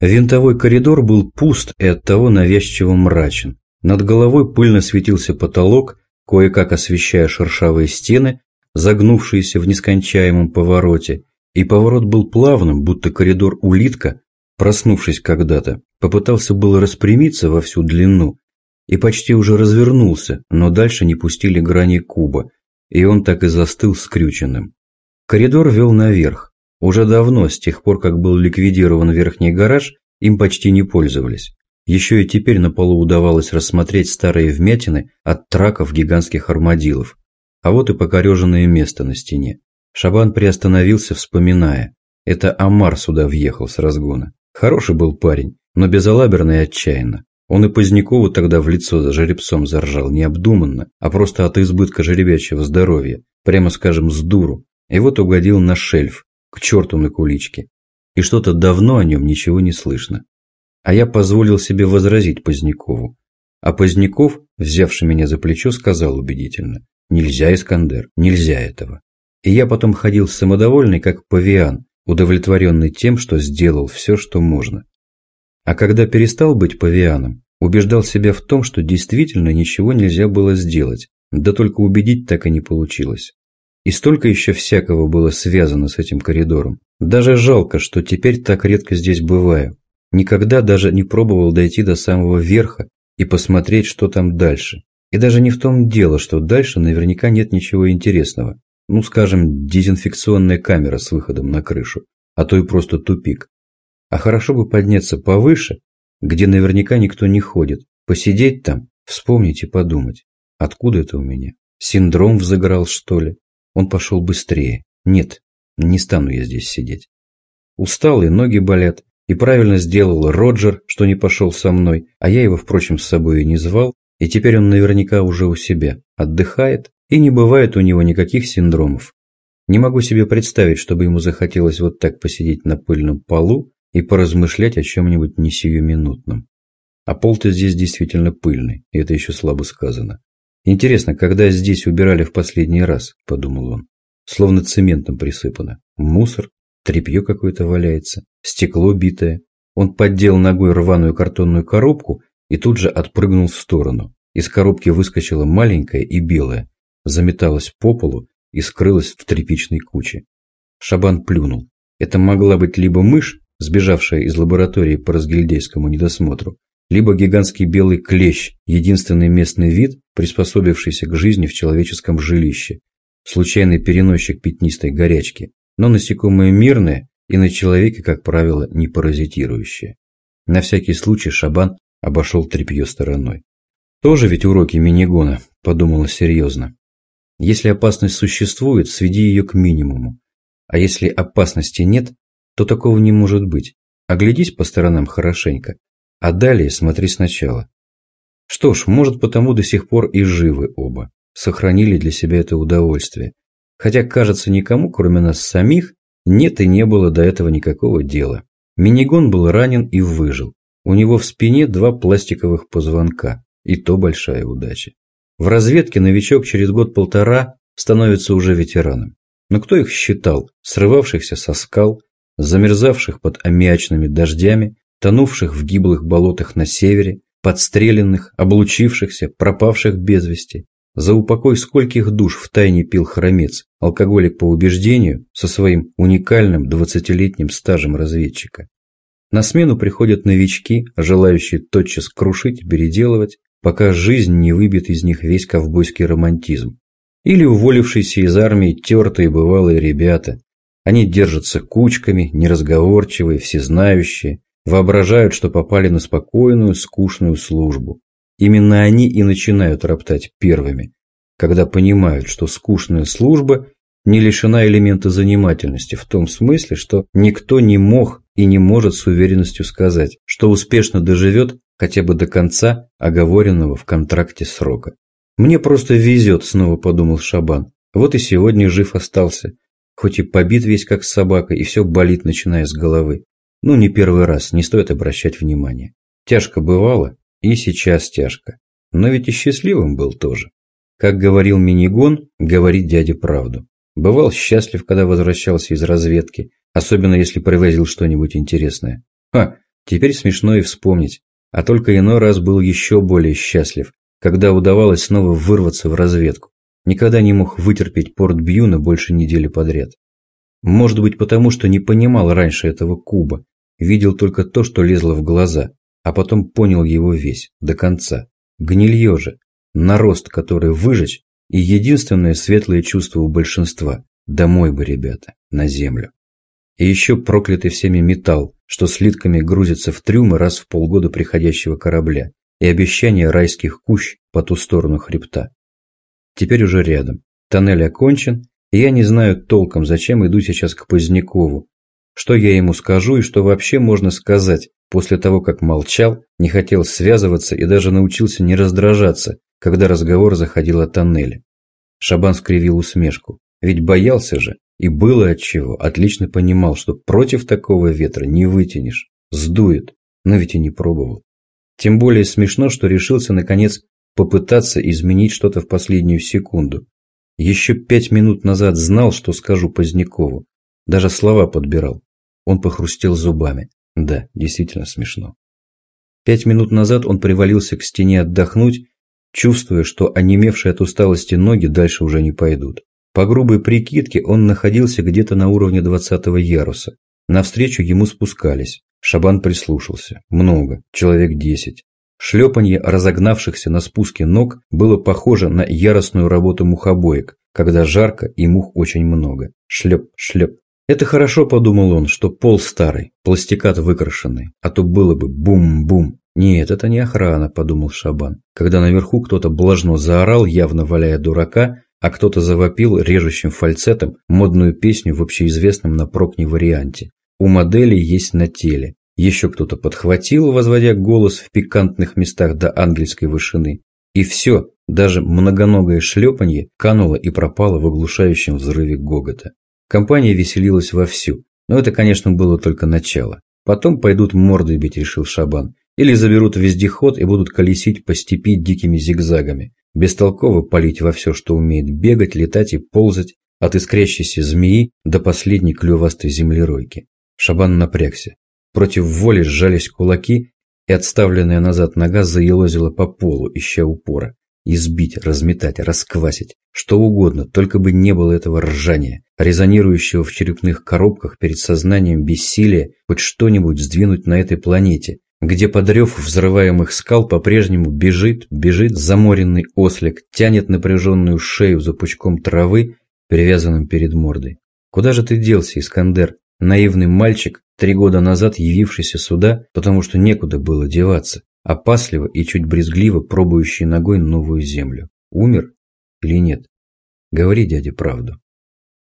Винтовой коридор был пуст и оттого навязчиво мрачен. Над головой пыльно светился потолок, кое-как освещая шершавые стены, загнувшиеся в нескончаемом повороте, и поворот был плавным, будто коридор улитка, проснувшись когда-то, попытался было распрямиться во всю длину и почти уже развернулся, но дальше не пустили грани куба, и он так и застыл скрюченным. Коридор вел наверх, уже давно, с тех пор, как был ликвидирован верхний гараж, им почти не пользовались. Еще и теперь на полу удавалось рассмотреть старые вмятины от траков гигантских армадилов. А вот и покореженное место на стене. Шабан приостановился, вспоминая. Это Амар сюда въехал с разгона. Хороший был парень, но безалаберно и отчаянно. Он и Позднякову тогда в лицо за жеребцом заржал необдуманно, а просто от избытка жеребячего здоровья, прямо скажем, с дуру. И вот угодил на шельф, к черту на куличке. И что-то давно о нем ничего не слышно. А я позволил себе возразить Позднякову. А Поздняков, взявший меня за плечо, сказал убедительно. Нельзя, Искандер, нельзя этого. И я потом ходил самодовольный, как павиан, удовлетворенный тем, что сделал все, что можно. А когда перестал быть павианом, убеждал себя в том, что действительно ничего нельзя было сделать, да только убедить так и не получилось. И столько еще всякого было связано с этим коридором. Даже жалко, что теперь так редко здесь бываю. Никогда даже не пробовал дойти до самого верха и посмотреть, что там дальше. И даже не в том дело, что дальше наверняка нет ничего интересного. Ну, скажем, дезинфекционная камера с выходом на крышу, а то и просто тупик. А хорошо бы подняться повыше, где наверняка никто не ходит, посидеть там, вспомнить и подумать. Откуда это у меня? Синдром взыграл, что ли? Он пошел быстрее. Нет, не стану я здесь сидеть. Устал и ноги болят. И правильно сделал Роджер, что не пошел со мной, а я его, впрочем, с собой и не звал, и теперь он наверняка уже у себя, отдыхает, и не бывает у него никаких синдромов. Не могу себе представить, чтобы ему захотелось вот так посидеть на пыльном полу и поразмышлять о чем-нибудь не сиюминутном. А пол-то здесь действительно пыльный, и это еще слабо сказано. Интересно, когда здесь убирали в последний раз, подумал он. Словно цементом присыпано. Мусор, тряпье какое-то валяется, стекло битое. Он поддел ногой рваную картонную коробку и тут же отпрыгнул в сторону. Из коробки выскочила маленькая и белая, заметалась по полу и скрылась в тряпичной куче. Шабан плюнул. Это могла быть либо мышь, сбежавшая из лаборатории по разгильдейскому недосмотру, либо гигантский белый клещ, единственный местный вид, приспособившийся к жизни в человеческом жилище, случайный переносчик пятнистой горячки, но насекомое мирное и на человеке, как правило, не паразитирующее. На всякий случай Шабан обошел тряпье стороной. Тоже ведь уроки минигона, подумала серьезно. Если опасность существует, сведи ее к минимуму. А если опасности нет, то такого не может быть. Оглядись по сторонам хорошенько, а далее смотри сначала. Что ж, может потому до сих пор и живы оба. Сохранили для себя это удовольствие. Хотя, кажется, никому, кроме нас самих, нет и не было до этого никакого дела. Минигон был ранен и выжил. У него в спине два пластиковых позвонка. И то большая удача. В разведке новичок через год-полтора становится уже ветераном. Но кто их считал, срывавшихся со скал, замерзавших под аммиачными дождями, тонувших в гиблых болотах на севере, подстреленных, облучившихся, пропавших без вести. За упокой скольких душ в тайне пил хромец, алкоголик по убеждению, со своим уникальным двадцатилетним стажем разведчика. На смену приходят новички, желающие тотчас крушить, переделывать, пока жизнь не выбьет из них весь ковбойский романтизм. Или уволившиеся из армии тертые бывалые ребята. Они держатся кучками, неразговорчивые, всезнающие, воображают, что попали на спокойную, скучную службу. Именно они и начинают роптать первыми, когда понимают, что скучная служба не лишена элемента занимательности в том смысле, что никто не мог и не может с уверенностью сказать, что успешно доживет хотя бы до конца оговоренного в контракте срока. «Мне просто везет», – снова подумал Шабан. «Вот и сегодня жив остался, хоть и побит весь как собака, и все болит, начиная с головы. Ну, не первый раз, не стоит обращать внимания. Тяжко бывало, и сейчас тяжко. Но ведь и счастливым был тоже. Как говорил Минигон, говорит дядя правду. Бывал счастлив, когда возвращался из разведки, особенно если привозил что-нибудь интересное. Ха, Теперь смешно и вспомнить, а только иной раз был еще более счастлив, когда удавалось снова вырваться в разведку. Никогда не мог вытерпеть порт Бьюна больше недели подряд. Может быть потому, что не понимал раньше этого куба, видел только то, что лезло в глаза, а потом понял его весь, до конца. Гнилье же, нарост, который выжечь, и единственное светлое чувство у большинства – домой бы, ребята, на землю. И еще проклятый всеми металл, что слитками грузится в трюмы раз в полгода приходящего корабля, и обещание райских кущ по ту сторону хребта. Теперь уже рядом. Тоннель окончен, и я не знаю толком, зачем иду сейчас к Позднякову. Что я ему скажу и что вообще можно сказать после того, как молчал, не хотел связываться и даже научился не раздражаться, когда разговор заходил о тоннеле. Шабан скривил усмешку. Ведь боялся же, и было отчего, отлично понимал, что против такого ветра не вытянешь, сдует, но ведь и не пробовал. Тем более смешно, что решился наконец попытаться изменить что-то в последнюю секунду. Еще пять минут назад знал, что скажу Позднякову. Даже слова подбирал. Он похрустел зубами. Да, действительно смешно. Пять минут назад он привалился к стене отдохнуть, чувствуя, что онемевшие от усталости ноги дальше уже не пойдут. По грубой прикидке он находился где-то на уровне двадцатого яруса. Навстречу ему спускались. Шабан прислушался. Много, человек десять. Шлепанье разогнавшихся на спуске ног было похоже на яростную работу мухобоек, когда жарко и мух очень много. Шлеп, шлеп. Это хорошо, подумал он, что пол старый, пластикат выкрашенный, а то было бы бум-бум. Нет, это не охрана, подумал Шабан, когда наверху кто-то блажно заорал, явно валяя дурака, а кто-то завопил режущим фальцетом модную песню в общеизвестном на прокне варианте. У модели есть на теле. Еще кто-то подхватил, возводя голос в пикантных местах до ангельской вышины. И все, даже многоногое шлепанье кануло и пропало в оглушающем взрыве гогота. Компания веселилась вовсю, но это, конечно, было только начало. Потом пойдут морды бить, решил Шабан. Или заберут вездеход и будут колесить по степи дикими зигзагами. Бестолково палить во все, что умеет бегать, летать и ползать, от искрящейся змеи до последней клювастой землеройки. Шабан напрягся. Против воли сжались кулаки, и отставленная назад нога заелозила по полу, ища упора. Избить, разметать, расквасить, что угодно, только бы не было этого ржания, резонирующего в черепных коробках перед сознанием бессилия хоть что-нибудь сдвинуть на этой планете, где подрев взрываемых скал по-прежнему бежит, бежит заморенный ослик, тянет напряженную шею за пучком травы, привязанным перед мордой. Куда же ты делся, Искандер, наивный мальчик, три года назад явившийся сюда, потому что некуда было деваться? Опасливо и чуть брезгливо пробующий ногой новую землю. Умер или нет? Говори, дядя, правду.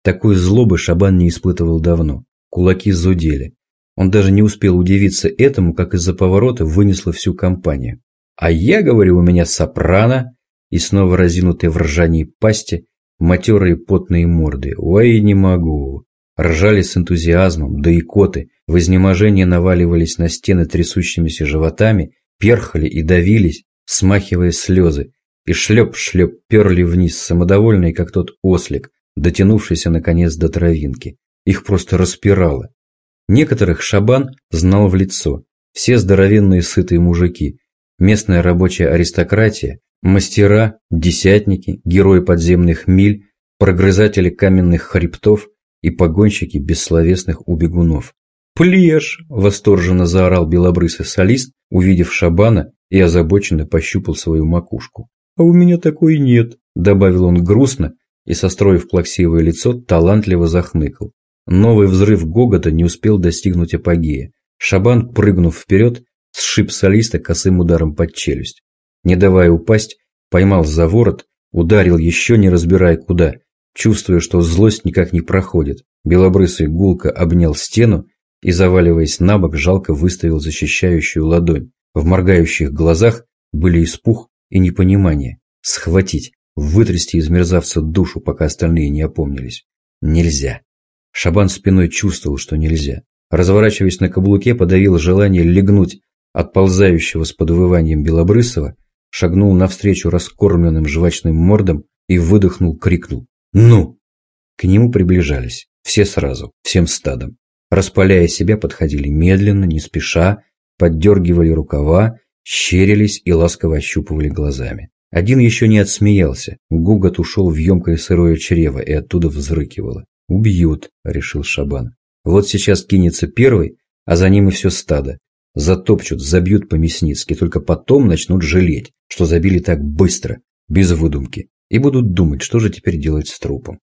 Такой злобы Шабан не испытывал давно. Кулаки зудели. Он даже не успел удивиться этому, как из-за поворота вынесло всю компанию. А я, говорю, у меня сопрано, и снова разинутые в ржании пасти, матерые потные морды. Ой, не могу. Ржали с энтузиазмом, да и коты в изнеможении наваливались на стены трясущимися животами перхали и давились, смахивая слезы, и шлеп-шлеп перли вниз, самодовольные, как тот ослик, дотянувшийся наконец до травинки. Их просто распирало. Некоторых Шабан знал в лицо. Все здоровенные сытые мужики, местная рабочая аристократия, мастера, десятники, герои подземных миль, прогрызатели каменных хребтов и погонщики бессловесных убегунов. «Плешь!» – восторженно заорал белобрысый солист, увидев Шабана и озабоченно пощупал свою макушку. «А у меня такой нет», – добавил он грустно и, состроив плаксивое лицо, талантливо захныкал. Новый взрыв гогота не успел достигнуть апогея. Шабан, прыгнув вперед, сшиб солиста косым ударом под челюсть. Не давая упасть, поймал за ворот, ударил еще не разбирая куда, чувствуя, что злость никак не проходит. Белобрысый гулко обнял стену и, заваливаясь на бок, жалко выставил защищающую ладонь. В моргающих глазах были испух и непонимание. Схватить, вытрясти из мерзавца душу, пока остальные не опомнились. Нельзя. Шабан спиной чувствовал, что нельзя. Разворачиваясь на каблуке, подавил желание легнуть отползающего с подвыванием Белобрысова, шагнул навстречу раскормленным жвачным мордом и выдохнул, крикнул «Ну!». К нему приближались, все сразу, всем стадом. Распаляя себя, подходили медленно, не спеша, поддергивали рукава, щерились и ласково ощупывали глазами. Один еще не отсмеялся. Гугот ушел в емкое сырое чрево и оттуда взрыкивало. «Убьют», — решил Шабан. «Вот сейчас кинется первый, а за ним и все стадо. Затопчут, забьют по-мясницки, только потом начнут жалеть, что забили так быстро, без выдумки, и будут думать, что же теперь делать с трупом.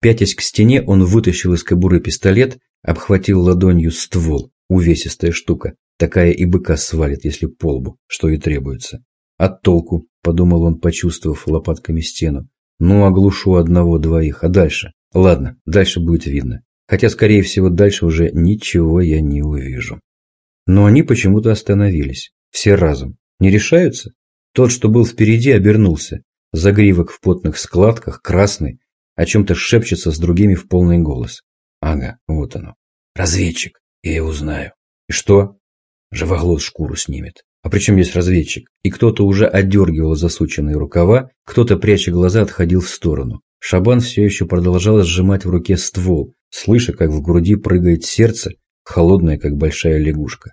Пятясь к стене, он вытащил из кобуры пистолет, обхватил ладонью ствол, увесистая штука, такая и быка свалит, если полбу, что и требуется. От толку, подумал он, почувствовав лопатками стену. Ну, оглушу одного-двоих, а дальше? Ладно, дальше будет видно. Хотя, скорее всего, дальше уже ничего я не увижу. Но они почему-то остановились. Все разом. Не решаются? Тот, что был впереди, обернулся. Загривок в потных складках, красный, о чем-то шепчется с другими в полный голос. Ага, вот оно. Разведчик. Я его знаю. И что? Живоглот шкуру снимет. А при чем здесь разведчик? И кто-то уже отдергивал засученные рукава, кто-то, пряча глаза, отходил в сторону. Шабан все еще продолжал сжимать в руке ствол, слыша, как в груди прыгает сердце, холодное, как большая лягушка.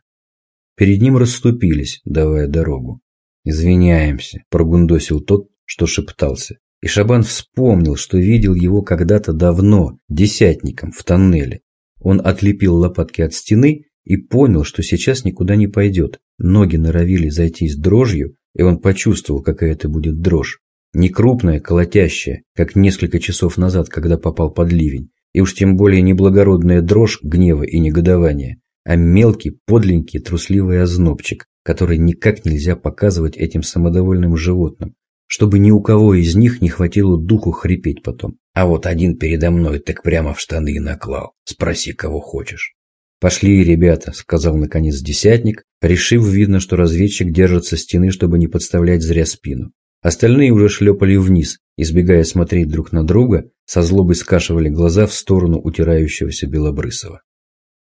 Перед ним расступились, давая дорогу. «Извиняемся», – прогундосил тот, что шептался. И Шабан вспомнил, что видел его когда-то давно, десятником, в тоннеле. Он отлепил лопатки от стены и понял, что сейчас никуда не пойдет. Ноги норовили зайтись дрожью, и он почувствовал, какая это будет дрожь. Не крупная, колотящая, как несколько часов назад, когда попал под ливень, и уж тем более не благородная дрожь гнева и негодования, а мелкий, подленький, трусливый ознобчик, который никак нельзя показывать этим самодовольным животным, чтобы ни у кого из них не хватило духу хрипеть потом. А вот один передо мной так прямо в штаны и наклал. Спроси, кого хочешь. «Пошли, ребята», — сказал наконец десятник, решив, видно, что разведчик держится стены, чтобы не подставлять зря спину. Остальные уже шлепали вниз, избегая смотреть друг на друга, со злобой скашивали глаза в сторону утирающегося Белобрысова.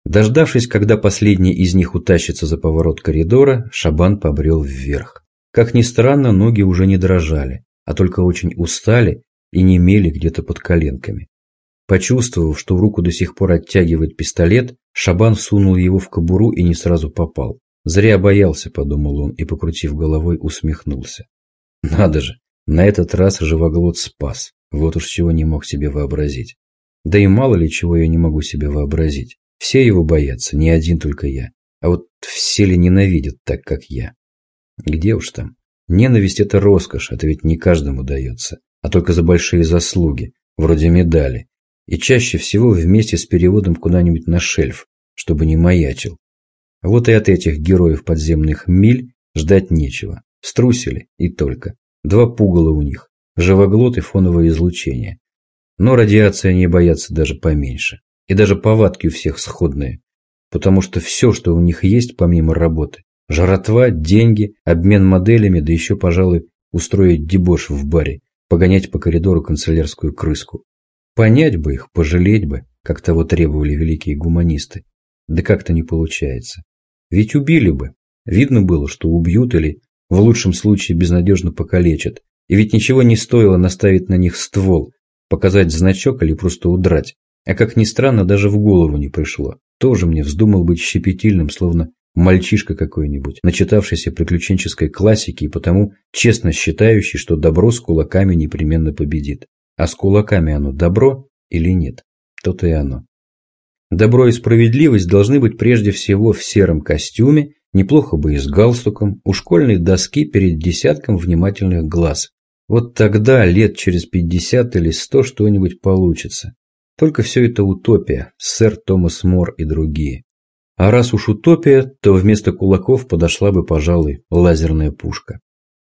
Дождавшись, когда последний из них утащится за поворот коридора, Шабан побрел вверх. Как ни странно, ноги уже не дрожали, а только очень устали и немели где-то под коленками. Почувствовав, что в руку до сих пор оттягивает пистолет, Шабан всунул его в кобуру и не сразу попал. «Зря боялся», — подумал он и, покрутив головой, усмехнулся. «Надо же, на этот раз живоглот спас. Вот уж чего не мог себе вообразить. Да и мало ли чего я не могу себе вообразить. Все его боятся, не один только я. А вот все ли ненавидят так, как я? Где уж там? Ненависть – это роскошь, это ведь не каждому дается, а только за большие заслуги, вроде медали. И чаще всего вместе с переводом куда-нибудь на шельф, чтобы не маячил. Вот и от этих героев подземных миль ждать нечего. Струсили и только. Два пугала у них, живоглот и фоновое излучение. Но радиации они боятся даже поменьше. И даже повадки у всех сходные. Потому что все, что у них есть помимо работы, жратва, деньги, обмен моделями, да еще, пожалуй, устроить дебош в баре, погонять по коридору канцелярскую крыску. Понять бы их, пожалеть бы, как того требовали великие гуманисты. Да как-то не получается. Ведь убили бы. Видно было, что убьют или, в лучшем случае, безнадежно покалечат. И ведь ничего не стоило наставить на них ствол, показать значок или просто удрать. А как ни странно, даже в голову не пришло. Тоже мне вздумал быть щепетильным, словно мальчишка какой-нибудь, начитавшийся приключенческой классики и потому честно считающий, что добро с кулаками непременно победит. А с кулаками оно добро или нет? То-то и оно. Добро и справедливость должны быть прежде всего в сером костюме, неплохо бы и с галстуком, у школьной доски перед десятком внимательных глаз. Вот тогда, лет через пятьдесят или сто, что-нибудь получится. Только все это утопия, сэр Томас Мор и другие. А раз уж утопия, то вместо кулаков подошла бы, пожалуй, лазерная пушка.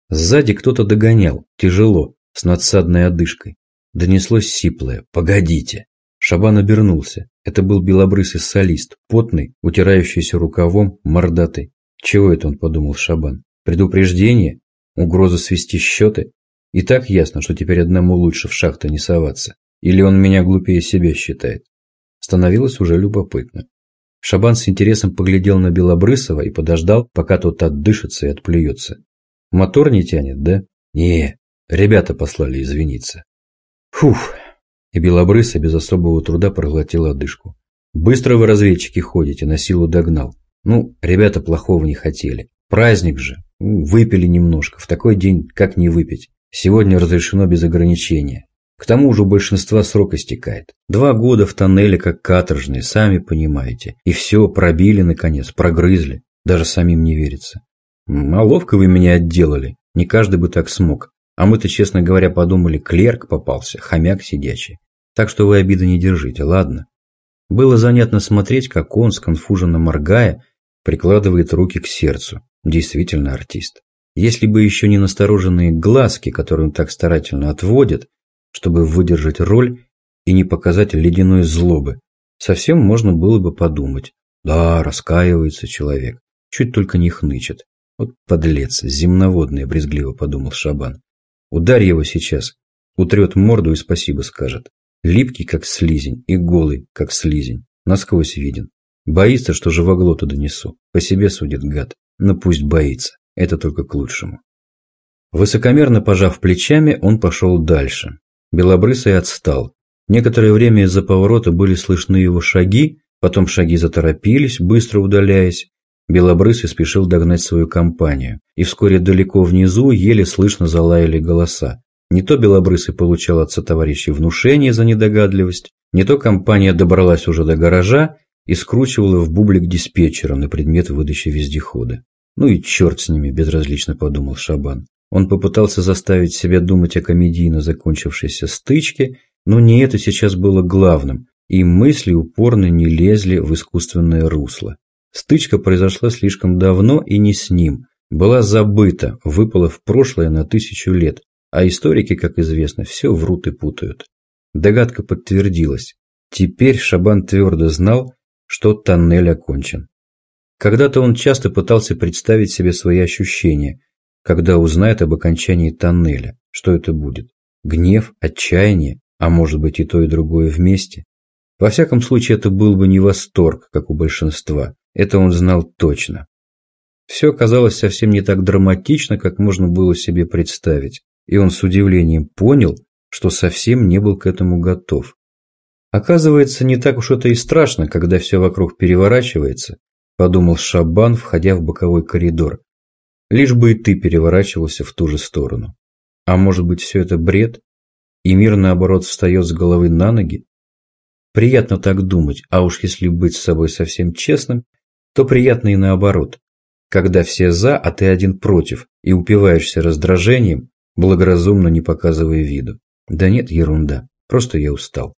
Сзади кто-то догонял, тяжело, с надсадной одышкой. Донеслось сиплое «Погодите!». Шабан обернулся. Это был белобрысый солист, потный, утирающийся рукавом, мордатый. Чего это он подумал Шабан? Предупреждение? Угроза свести счеты? И так ясно, что теперь одному лучше в шахту не соваться. Или он меня глупее себя считает? Становилось уже любопытно. Шабан с интересом поглядел на Белобрысова и подождал, пока тот отдышится и отплюется. Мотор не тянет, да? Не, ребята послали извиниться. Фух. И Белобрысый без особого труда проглотил одышку. Быстро вы, разведчики, ходите, на силу догнал. Ну, ребята плохого не хотели. Праздник же. Ну, выпили немножко. В такой день как не выпить? Сегодня разрешено без ограничения. К тому же у большинства срок истекает. Два года в тоннеле как каторжные, сами понимаете. И все, пробили наконец, прогрызли. Даже самим не верится. А ловко вы меня отделали. Не каждый бы так смог. А мы-то, честно говоря, подумали, клерк попался, хомяк сидячий. Так что вы обиды не держите, ладно? Было занятно смотреть, как он, сконфуженно моргая, прикладывает руки к сердцу. Действительно артист. Если бы еще не настороженные глазки, которые он так старательно отводит, чтобы выдержать роль и не показать ледяной злобы. Совсем можно было бы подумать. Да, раскаивается человек, чуть только не хнычет. Вот подлец, земноводный, брезгливо подумал Шабан. Ударь его сейчас, утрет морду и спасибо скажет. Липкий, как слизень, и голый, как слизень, насквозь виден. Боится, что живоглоту донесу. По себе судит гад. Но пусть боится. Это только к лучшему. Высокомерно пожав плечами, он пошел дальше. Белобрысый отстал. Некоторое время из-за поворота были слышны его шаги, потом шаги заторопились, быстро удаляясь. Белобрысый спешил догнать свою компанию, и вскоре далеко внизу еле слышно залаяли голоса. Не то Белобрысый получал от сотоварищей внушение за недогадливость, не то компания добралась уже до гаража и скручивала в бублик диспетчера на предмет выдачи вездехода. «Ну и черт с ними», – безразлично подумал Шабан. Он попытался заставить себя думать о комедийно закончившейся стычке, но не это сейчас было главным, и мысли упорно не лезли в искусственное русло. Стычка произошла слишком давно и не с ним, была забыта, выпала в прошлое на тысячу лет, а историки, как известно, все врут и путают. Догадка подтвердилась. Теперь Шабан твердо знал, что тоннель окончен. Когда-то он часто пытался представить себе свои ощущения – когда узнает об окончании тоннеля. Что это будет? Гнев, отчаяние, а может быть и то, и другое вместе? Во всяком случае, это был бы не восторг, как у большинства. Это он знал точно. Все казалось совсем не так драматично, как можно было себе представить, и он с удивлением понял, что совсем не был к этому готов. Оказывается, не так уж это и страшно, когда все вокруг переворачивается, подумал Шабан, входя в боковой коридор. Лишь бы и ты переворачивался в ту же сторону. А может быть, все это бред? И мир, наоборот, встает с головы на ноги? Приятно так думать, а уж если быть с собой совсем честным, то приятно и наоборот. Когда все за, а ты один против, и упиваешься раздражением, благоразумно не показывая виду. Да нет, ерунда, просто я устал.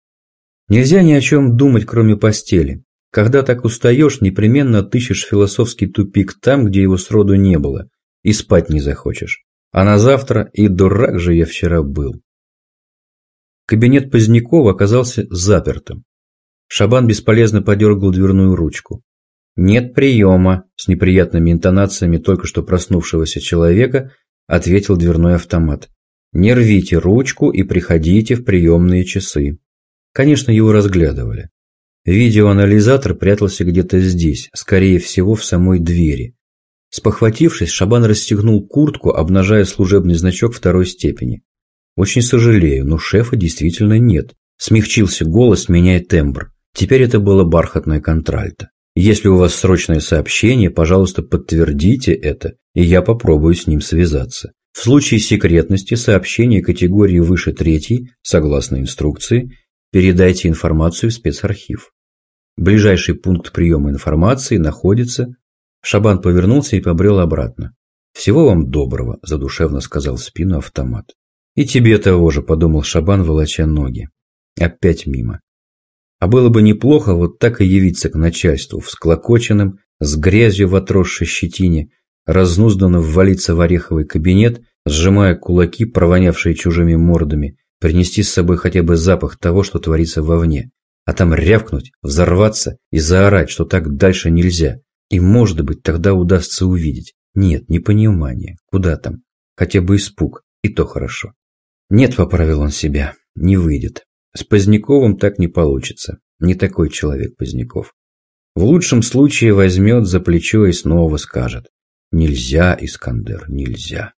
Нельзя ни о чем думать, кроме постели. Когда так устаешь, непременно отыщешь философский тупик там, где его сроду не было, и спать не захочешь. А на завтра и дурак же я вчера был. Кабинет Позднякова оказался запертым. Шабан бесполезно подергал дверную ручку. «Нет приема», – с неприятными интонациями только что проснувшегося человека ответил дверной автомат. «Не рвите ручку и приходите в приемные часы». Конечно, его разглядывали. Видеоанализатор прятался где-то здесь, скорее всего, в самой двери. Спохватившись, Шабан расстегнул куртку, обнажая служебный значок второй степени. «Очень сожалею, но шефа действительно нет». Смягчился голос, меняя тембр. Теперь это было бархатное контральто. «Если у вас срочное сообщение, пожалуйста, подтвердите это, и я попробую с ним связаться. В случае секретности сообщения категории выше третьей, согласно инструкции, передайте информацию в спецархив. Ближайший пункт приема информации находится Шабан повернулся и побрел обратно. «Всего вам доброго», – задушевно сказал в спину автомат. «И тебе того же», – подумал Шабан, волоча ноги. Опять мимо. А было бы неплохо вот так и явиться к начальству, всклокоченным, с грязью в отросшей щетине, разнузданно ввалиться в ореховый кабинет, сжимая кулаки, провонявшие чужими мордами, принести с собой хотя бы запах того, что творится вовне, а там рявкнуть, взорваться и заорать, что так дальше нельзя, и, может быть, тогда удастся увидеть. Нет, не понимание. Куда там? Хотя бы испуг. И то хорошо. Нет, поправил он себя. Не выйдет. С Поздняковым так не получится. Не такой человек Поздняков. В лучшем случае возьмет за плечо и снова скажет. Нельзя, Искандер, нельзя.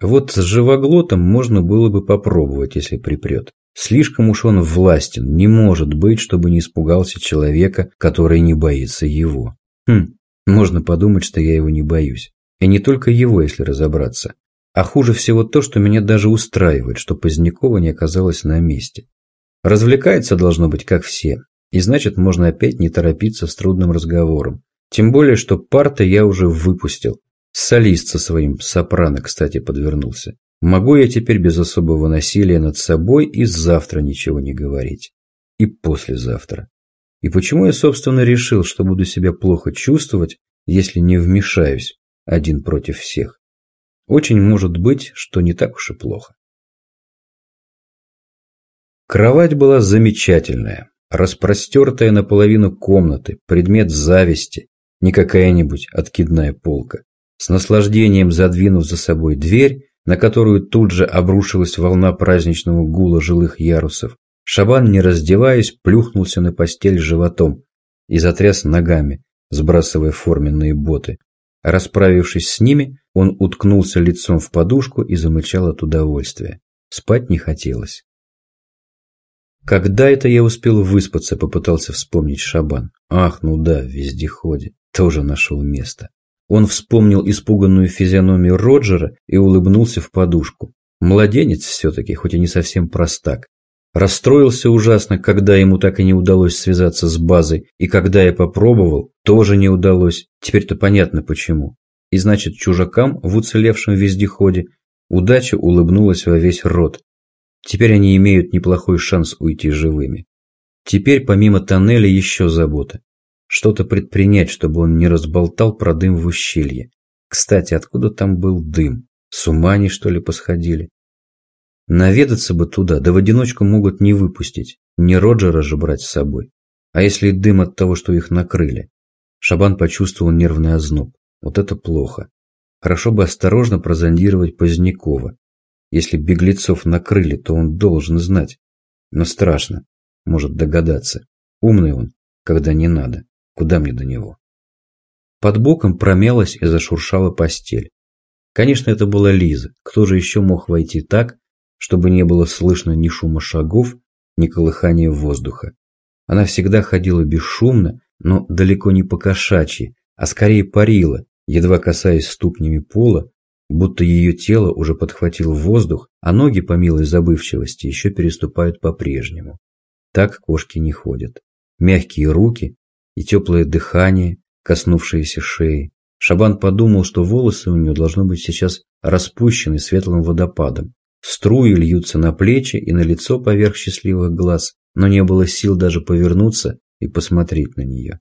Вот с живоглотом можно было бы попробовать, если припрет. Слишком уж он властен, не может быть, чтобы не испугался человека, который не боится его. Хм, Можно подумать, что я его не боюсь. И не только его, если разобраться. А хуже всего то, что меня даже устраивает, что Позднякова не оказалась на месте. Развлекается должно быть, как все. И значит, можно опять не торопиться с трудным разговором. Тем более, что парта я уже выпустил. Солист со своим сопрано, кстати, подвернулся. Могу я теперь без особого насилия над собой и завтра ничего не говорить. И послезавтра. И почему я, собственно, решил, что буду себя плохо чувствовать, если не вмешаюсь один против всех? Очень может быть, что не так уж и плохо. Кровать была замечательная, распростертая наполовину комнаты, предмет зависти, не какая-нибудь откидная полка. С наслаждением задвинув за собой дверь, на которую тут же обрушилась волна праздничного гула жилых ярусов, Шабан, не раздеваясь, плюхнулся на постель животом и затряс ногами, сбрасывая форменные боты. Расправившись с ними, он уткнулся лицом в подушку и замычал от удовольствия. Спать не хотелось. Когда это я успел выспаться, попытался вспомнить Шабан. Ах, ну да, в вездеходе. Тоже нашел место. Он вспомнил испуганную физиономию Роджера и улыбнулся в подушку. Младенец все-таки, хоть и не совсем простак. Расстроился ужасно, когда ему так и не удалось связаться с базой, и когда я попробовал, тоже не удалось. Теперь-то понятно почему. И значит, чужакам в уцелевшем вездеходе удача улыбнулась во весь рот. Теперь они имеют неплохой шанс уйти живыми. Теперь помимо тоннеля еще забота. Что-то предпринять, чтобы он не разболтал про дым в ущелье. Кстати, откуда там был дым? С ума они, что ли, посходили? Наведаться бы туда, да в одиночку могут не выпустить. Не Роджера же брать с собой. А если дым от того, что их накрыли? Шабан почувствовал нервный озноб. Вот это плохо. Хорошо бы осторожно прозондировать Позднякова. Если беглецов накрыли, то он должен знать. Но страшно. Может догадаться. Умный он, когда не надо. Куда мне до него? Под боком промялась и зашуршала постель. Конечно, это была Лиза. Кто же еще мог войти так, чтобы не было слышно ни шума шагов, ни колыхания воздуха? Она всегда ходила бесшумно, но далеко не по-кошачьи, а скорее парила, едва касаясь ступнями пола, будто ее тело уже подхватил воздух, а ноги, по милой забывчивости, еще переступают по-прежнему. Так кошки не ходят. Мягкие руки, и теплое дыхание, коснувшееся шеи. Шабан подумал, что волосы у нее должно быть сейчас распущены светлым водопадом. Струи льются на плечи и на лицо поверх счастливых глаз, но не было сил даже повернуться и посмотреть на нее.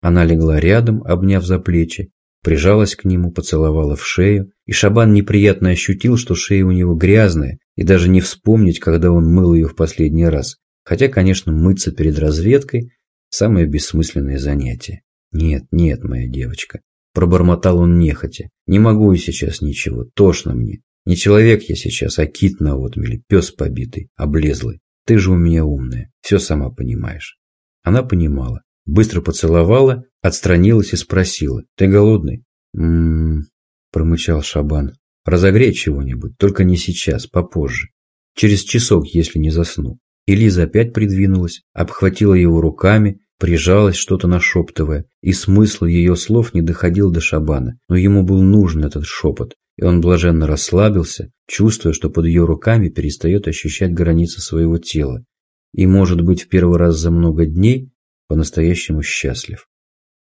Она легла рядом, обняв за плечи, прижалась к нему, поцеловала в шею, и Шабан неприятно ощутил, что шея у него грязная, и даже не вспомнить, когда он мыл ее в последний раз. Хотя, конечно, мыться перед разведкой Самое бессмысленное занятие. Нет, нет, моя девочка. Пробормотал он нехотя. Не могу я сейчас ничего, тошно мне. Не человек я сейчас, а кит на отмеле, пес побитый, облезлый. Ты же у меня умная, все сама понимаешь. Она понимала. Быстро поцеловала, отстранилась и спросила. Ты голодный? М-м-м, промычал Шабан. Разогрей чего-нибудь, только не сейчас, попозже. Через часок, если не засну. И Лиза опять придвинулась, обхватила его руками, прижалась, что-то нашептывая, и смысл ее слов не доходил до Шабана, но ему был нужен этот шепот, и он блаженно расслабился, чувствуя, что под ее руками перестает ощущать границы своего тела, и, может быть, в первый раз за много дней по-настоящему счастлив.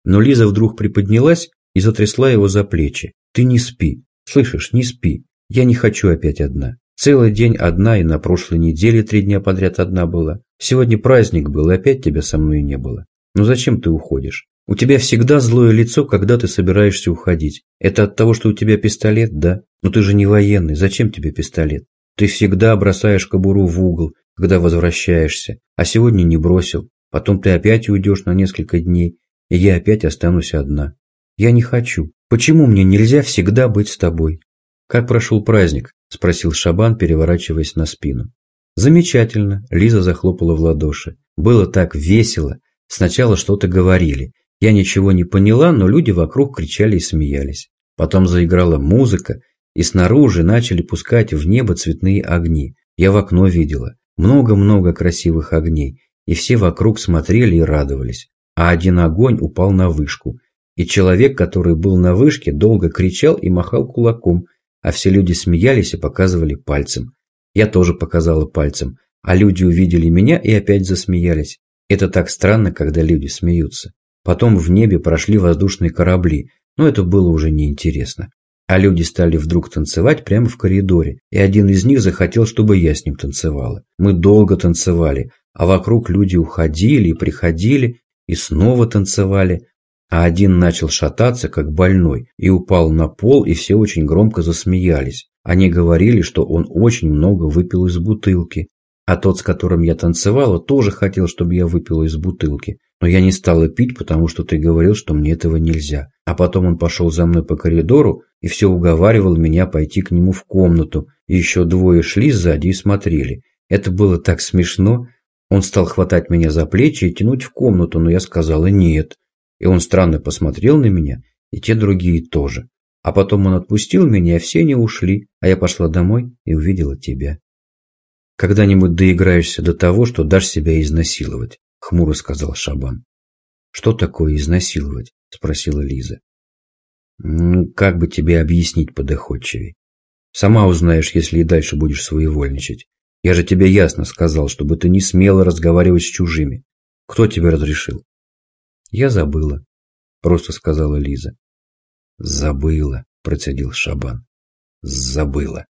Но Лиза вдруг приподнялась и затрясла его за плечи. «Ты не спи, слышишь, не спи, я не хочу опять одна. Целый день одна, и на прошлой неделе три дня подряд одна была. Сегодня праздник был, и опять тебя со мной не было. Ну зачем ты уходишь? У тебя всегда злое лицо, когда ты собираешься уходить. Это от того, что у тебя пистолет, да? Но ты же не военный, зачем тебе пистолет? Ты всегда бросаешь кобуру в угол, когда возвращаешься, а сегодня не бросил. Потом ты опять уйдешь на несколько дней, и я опять останусь одна. Я не хочу. Почему мне нельзя всегда быть с тобой? Как прошел праздник? – спросил Шабан, переворачиваясь на спину. «Замечательно», – Лиза захлопала в ладоши. «Было так весело. Сначала что-то говорили. Я ничего не поняла, но люди вокруг кричали и смеялись. Потом заиграла музыка, и снаружи начали пускать в небо цветные огни. Я в окно видела. Много-много красивых огней, и все вокруг смотрели и радовались. А один огонь упал на вышку, И человек, который был на вышке, долго кричал и махал кулаком, а все люди смеялись и показывали пальцем. Я тоже показала пальцем, а люди увидели меня и опять засмеялись. Это так странно, когда люди смеются. Потом в небе прошли воздушные корабли, но это было уже неинтересно. А люди стали вдруг танцевать прямо в коридоре, и один из них захотел, чтобы я с ним танцевала. Мы долго танцевали, а вокруг люди уходили и приходили, и снова танцевали, а один начал шататься, как больной, и упал на пол, и все очень громко засмеялись. Они говорили, что он очень много выпил из бутылки. А тот, с которым я танцевала, тоже хотел, чтобы я выпила из бутылки. Но я не стала пить, потому что ты говорил, что мне этого нельзя. А потом он пошел за мной по коридору и все уговаривал меня пойти к нему в комнату. И еще двое шли сзади и смотрели. Это было так смешно. Он стал хватать меня за плечи и тянуть в комнату, но я сказала «нет». И он странно посмотрел на меня, и те другие тоже. А потом он отпустил меня, и все они ушли, а я пошла домой и увидела тебя. Когда-нибудь доиграешься до того, что дашь себя изнасиловать, хмуро сказал Шабан. Что такое изнасиловать? спросила Лиза. Ну, как бы тебе объяснить подоходчивей? Сама узнаешь, если и дальше будешь своевольничать. Я же тебе ясно сказал, чтобы ты не смела разговаривать с чужими. Кто тебе разрешил? Я забыла, просто сказала Лиза. Забыла, процедил Шабан. Забыла.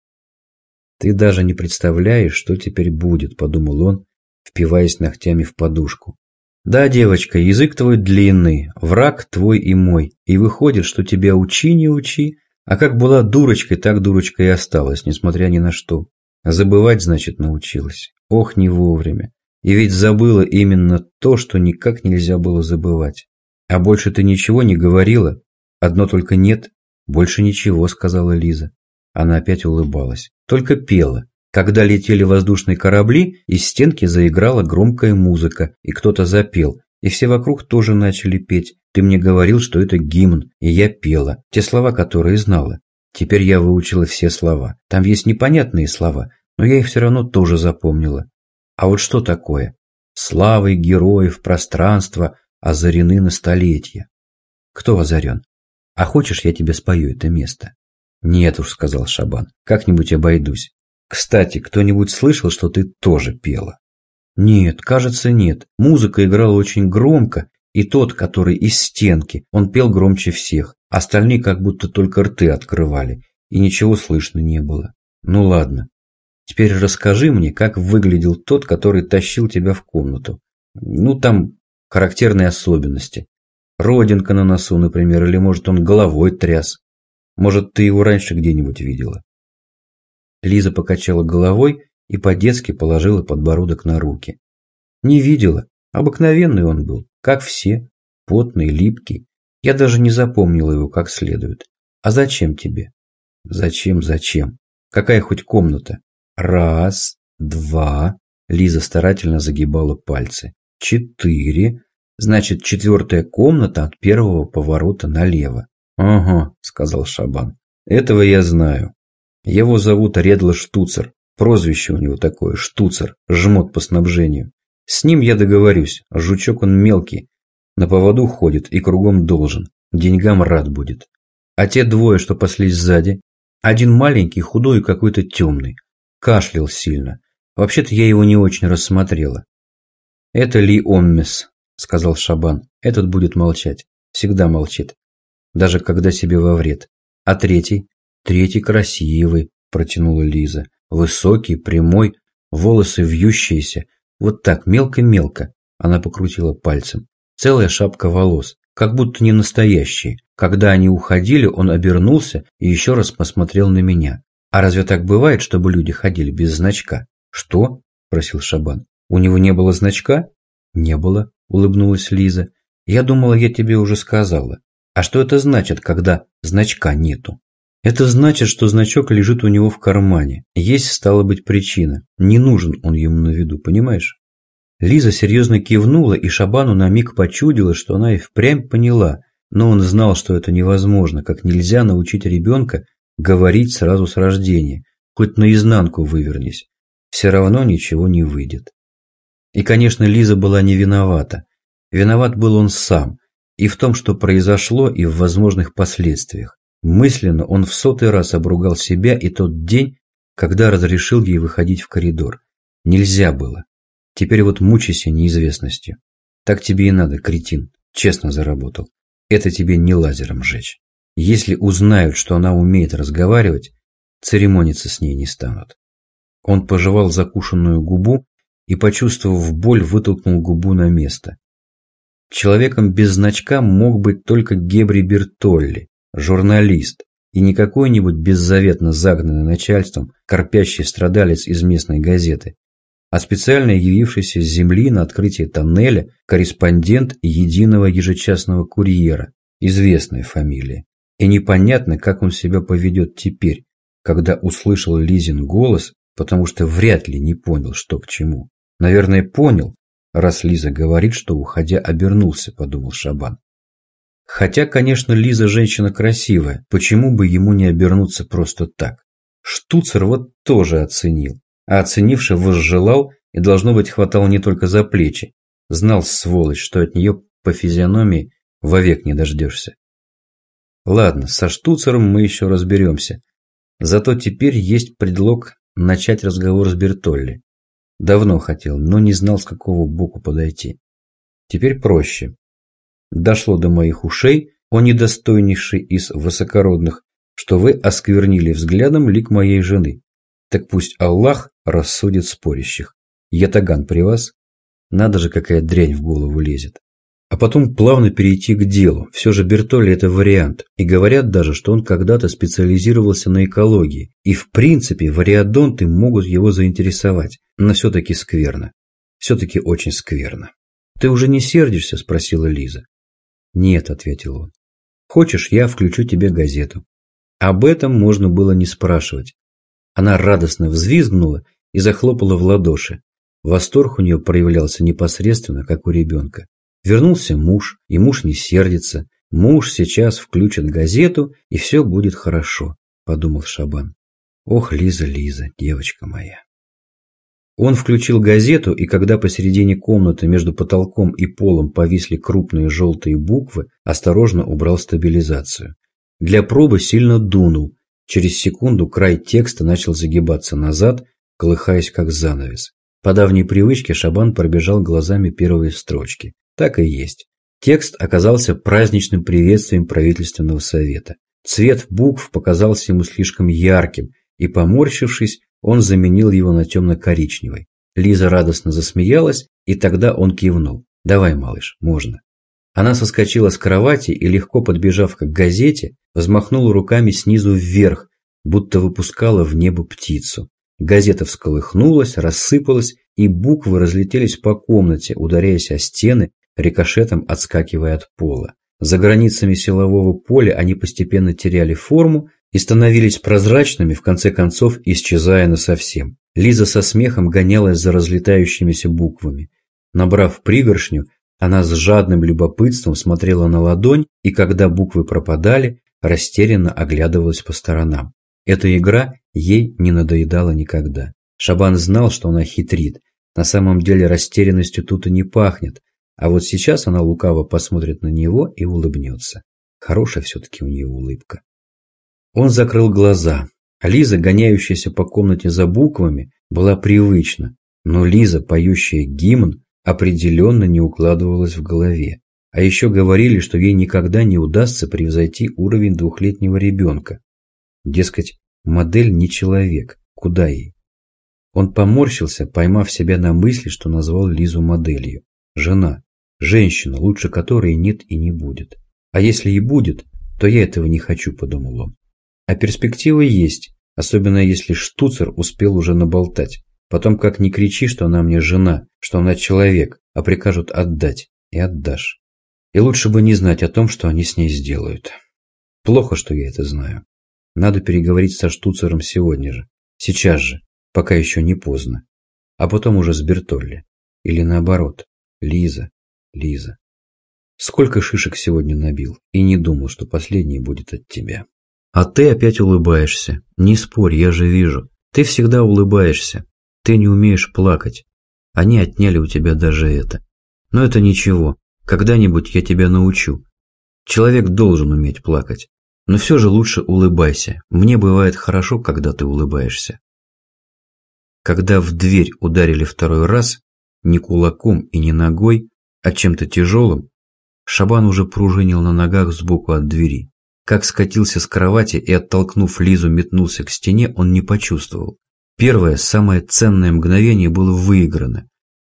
Ты даже не представляешь, что теперь будет, подумал он, впиваясь ногтями в подушку. Да, девочка, язык твой длинный, враг твой и мой, и выходит, что тебя учи не учи, а как была дурочкой, так дурочкой и осталась, несмотря ни на что. Забывать, значит, научилась. Ох, не вовремя. И ведь забыла именно то, что никак нельзя было забывать. А больше ты ничего не говорила? Одно только нет. Больше ничего, сказала Лиза. Она опять улыбалась. Только пела. Когда летели воздушные корабли, из стенки заиграла громкая музыка, и кто-то запел, и все вокруг тоже начали петь. Ты мне говорил, что это гимн, и я пела, те слова, которые знала. Теперь я выучила все слова. Там есть непонятные слова, но я их все равно тоже запомнила. А вот что такое? Славой героев пространства озарены на столетия. Кто озарен? А хочешь, я тебе спою это место? Нет уж, сказал Шабан, как-нибудь обойдусь. Кстати, кто-нибудь слышал, что ты тоже пела? Нет, кажется, нет. Музыка играла очень громко, и тот, который из стенки, он пел громче всех. Остальные как будто только рты открывали, и ничего слышно не было. Ну ладно. Теперь расскажи мне, как выглядел тот, который тащил тебя в комнату. Ну, там характерные особенности. Родинка на носу, например, или, может, он головой тряс. Может, ты его раньше где-нибудь видела?» Лиза покачала головой и по-детски положила подбородок на руки. «Не видела. Обыкновенный он был, как все. Потный, липкий. Я даже не запомнила его как следует. А зачем тебе?» «Зачем, зачем? Какая хоть комната?» «Раз, два...» Лиза старательно загибала пальцы. «Четыре...» Значит, четвертая комната от первого поворота налево. «Ага», — сказал Шабан. «Этого я знаю. Его зовут Редла Штуцер. Прозвище у него такое – Штуцер, жмот по снабжению. С ним я договорюсь. Жучок он мелкий. На поводу ходит и кругом должен. Деньгам рад будет. А те двое, что паслись сзади, один маленький, худой и какой-то темный. Кашлял сильно. Вообще-то я его не очень рассмотрела. «Это Ли Оммес», — сказал Шабан. «Этот будет молчать. Всегда молчит даже когда себе во вред. А третий? Третий красивый, протянула Лиза. Высокий, прямой, волосы вьющиеся. Вот так, мелко-мелко. Она покрутила пальцем. Целая шапка волос, как будто не настоящие. Когда они уходили, он обернулся и еще раз посмотрел на меня. А разве так бывает, чтобы люди ходили без значка? Что? спросил Шабан. У него не было значка? Не было, улыбнулась Лиза. Я думала, я тебе уже сказала. А что это значит, когда значка нету? Это значит, что значок лежит у него в кармане. Есть, стала быть, причина. Не нужен он ему на виду, понимаешь? Лиза серьезно кивнула, и Шабану на миг почудила, что она и впрямь поняла, но он знал, что это невозможно, как нельзя научить ребенка говорить сразу с рождения, хоть наизнанку вывернись. Все равно ничего не выйдет. И, конечно, Лиза была не виновата. Виноват был он сам. и в том, что произошло, и в возможных последствиях. Мысленно он в сотый раз обругал себя и тот день, когда разрешил ей выходить в коридор. Нельзя было. Теперь вот мучайся неизвестностью. Так тебе и надо, кретин. Честно заработал. Это тебе не лазером жечь. Если узнают, что она умеет разговаривать, церемониться с ней не станут. Он пожевал закушенную губу и, почувствовав боль, вытолкнул губу на место. Человеком без значка мог быть только Гебри Бертолли, журналист, и не какой-нибудь беззаветно загнанный начальством корпящий страдалец из местной газеты, а специально явившийся с земли на открытие тоннеля корреспондент единого ежечасного курьера, известной фамилии. И непонятно, как он себя поведет теперь, когда услышал Лизин голос, потому что вряд ли не понял, что к чему. Наверное, понял, раз Лиза говорит, что, уходя, обернулся, подумал Шабан. Хотя, конечно, Лиза женщина красивая, почему бы ему не обернуться просто так? Штуцер вот тоже оценил, а оценивший возжелал и, должно быть, хватало не только за плечи. Знал, сволочь, что от нее по физиономии вовек не дождешься. Ладно, со штуцером мы еще разберемся. Зато теперь есть предлог начать разговор с Бертолли. Давно хотел, но не знал, с какого боку подойти. Теперь проще дошло до моих ушей, о недостойнейший из высокородных, что вы осквернили взглядом лик моей жены. Так пусть Аллах рассудит спорящих. Ятаган при вас? Надо же, какая дрянь в голову лезет. А потом плавно перейти к делу. Все же Бертолли – это вариант. И говорят даже, что он когда-то специализировался на экологии. И в принципе вариадонты могут его заинтересовать. Но все-таки скверно. Все-таки очень скверно. «Ты уже не сердишься?» – спросила Лиза. «Нет», – ответил он. «Хочешь, я включу тебе газету». Об этом можно было не спрашивать. Она радостно взвизгнула и захлопала в ладоши. Восторг у нее проявлялся непосредственно, как у ребенка. Вернулся муж, и муж не сердится. Муж сейчас включит газету, и все будет хорошо, подумал Шабан. Ох, Лиза, Лиза, девочка моя. Он включил газету, и когда посередине комнаты между потолком и полом повисли крупные желтые буквы, осторожно убрал стабилизацию. Для пробы сильно дунул. Через секунду край текста начал загибаться назад, колыхаясь как занавес. По давней привычке Шабан пробежал глазами первые строчки. Так и есть. Текст оказался праздничным приветствием правительственного совета. Цвет букв показался ему слишком ярким, и, поморщившись, он заменил его на темно-коричневый. Лиза радостно засмеялась, и тогда он кивнул. «Давай, малыш, можно». Она соскочила с кровати и, легко подбежав к газете, взмахнула руками снизу вверх, будто выпускала в небо птицу. Газета всколыхнулась, рассыпалась, и буквы разлетелись по комнате, ударяясь о стены, рикошетом отскакивая от пола. За границами силового поля они постепенно теряли форму и становились прозрачными, в конце концов исчезая насовсем. Лиза со смехом гонялась за разлетающимися буквами. Набрав пригоршню, она с жадным любопытством смотрела на ладонь и, когда буквы пропадали, растерянно оглядывалась по сторонам. Эта игра ей не надоедала никогда. Шабан знал, что она хитрит. На самом деле растерянностью тут и не пахнет. А вот сейчас она лукаво посмотрит на него и улыбнется. Хорошая все-таки у нее улыбка. Он закрыл глаза. Лиза, гоняющаяся по комнате за буквами, была привычна, но Лиза, поющая гимн, определенно не укладывалась в голове. А еще говорили, что ей никогда не удастся превзойти уровень двухлетнего ребенка. Дескать, модель не человек, куда ей? Он поморщился, поймав себя на мысли, что назвал Лизу моделью. Жена, женщина, лучше которой нет и не будет. А если и будет, то я этого не хочу, подумал он. А перспективы есть, особенно если штуцер успел уже наболтать. Потом как ни кричи, что она мне жена, что она человек, а прикажут отдать. И отдашь. И лучше бы не знать о том, что они с ней сделают. Плохо, что я это знаю. Надо переговорить со штуцером сегодня же. Сейчас же, пока еще не поздно. А потом уже с Бертолли. Или наоборот. Лиза, Лиза. Сколько шишек сегодня набил, и не думал, что последний будет от тебя. А ты опять улыбаешься. Не спорь, я же вижу. Ты всегда улыбаешься. Ты не умеешь плакать. Они отняли у тебя даже это. Но это ничего. Когда-нибудь я тебя научу. Человек должен уметь плакать. Но все же лучше улыбайся. Мне бывает хорошо, когда ты улыбаешься. Когда в дверь ударили второй раз, не кулаком и не ногой, а чем-то тяжелым, Шабан уже пружинил на ногах сбоку от двери. Как скатился с кровати и, оттолкнув Лизу, метнулся к стене, он не почувствовал. Первое, самое ценное мгновение было выиграно.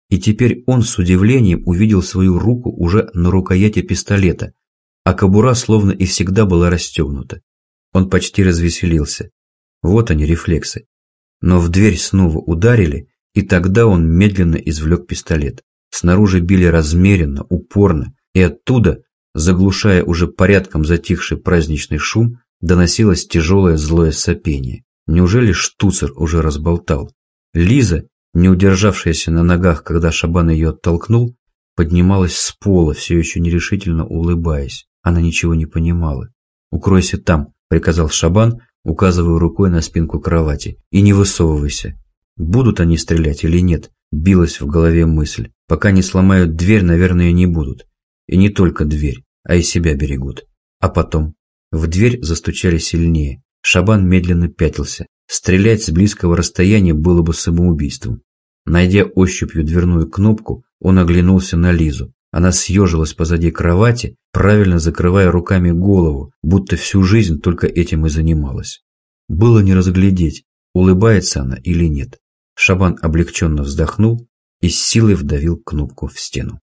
И теперь он с удивлением увидел свою руку уже на рукояти пистолета, а кобура словно и всегда была расстегнута. Он почти развеселился. Вот они, рефлексы. Но в дверь снова ударили, и тогда он медленно извлек пистолет. Снаружи били размеренно, упорно, и оттуда, заглушая уже порядком затихший праздничный шум, доносилось тяжелое злое сопение. Неужели штуцер уже разболтал? Лиза, не удержавшаяся на ногах, когда Шабан ее оттолкнул, поднималась с пола, все еще нерешительно улыбаясь. Она ничего не понимала. «Укройся там», — приказал Шабан, указывая рукой на спинку кровати. «И не высовывайся. Будут они стрелять или нет?» Билась в голове мысль. «Пока не сломают дверь, наверное, не будут. И не только дверь, а и себя берегут. А потом...» В дверь застучали сильнее. Шабан медленно пятился. Стрелять с близкого расстояния было бы самоубийством. Найдя ощупью дверную кнопку, он оглянулся на Лизу. Она съежилась позади кровати, правильно закрывая руками голову, будто всю жизнь только этим и занималась. Было не разглядеть, улыбается она или нет. Шабан облегченно вздохнул и с силой вдавил кнопку в стену.